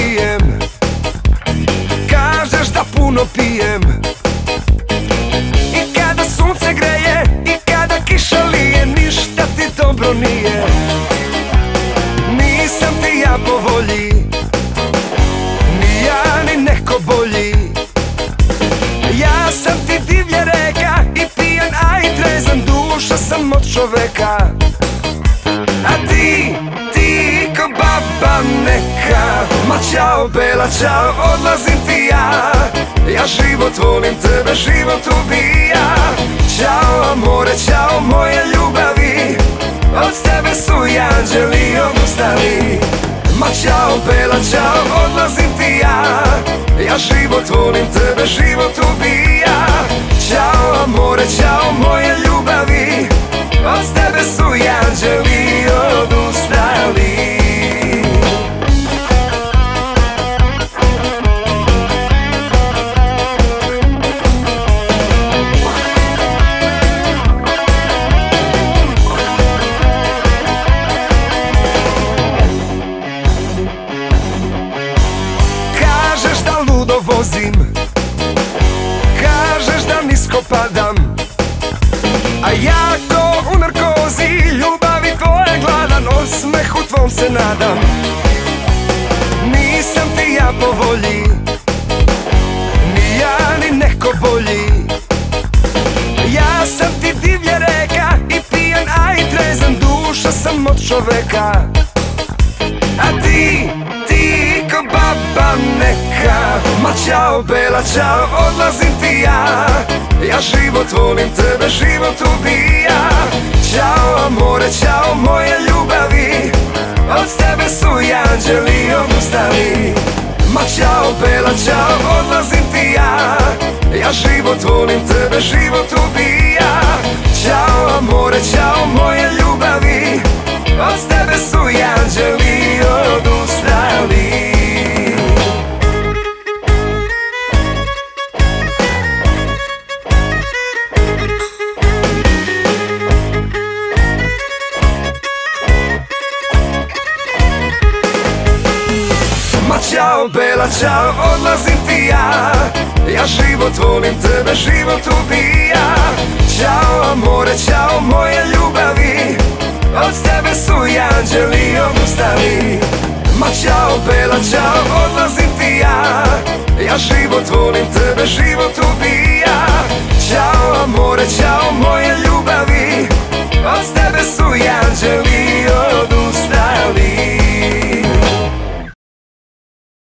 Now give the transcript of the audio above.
pijem. Kažeš da puno pijem. I kada sunce greje I kada kiša lije Ništa ti dobro nije. Nisam ti ja po volji Ni ja ni neko bolji. Ja sam ti divlja reka I pijen a i trezan Duša sam od čoveka. A ti, ti ko baba neka. Čao bela čao odlazim ti ja. Ja život volim tebe život ubija. Ćao amore čao moje ljubavi. Od tebe su i anđeli odustali. Ma čao bela čao odlazim ti ja. Ja život volim tebe život ubija. Ćao amore čao moje vozim. Kažeš da nisko padam A ja ko u narkozi Ljubavi tvoje gladan Osmehu tvom se nadam. Nisam ti ja po volji Ni ja ni neko bolji. Ja sam ti divlja reka I pijan a i trezan Duša sam od čoveka. A ti Ma čao bela čao odlazim ti ja. Ja život volim tebe život ubija. Ćao amore čao moje ljubavi. Od tebe su i anđeli odustali. Ma čao bela čao odlazim ti ja. Ja život volim tebe život ubija Ćao, bela, čao, odlazim ti ja. Ja život volim, tebe život ubija. Ćao, amore, čao, moje ljubavi. Od tebe su i anđeli odustali. Ma čao, bela, čao, odlazim ti ja. Ja život volim, tebe život ubija. Ćao, amore, čao, moje ljubavi. Od tebe su i anđeli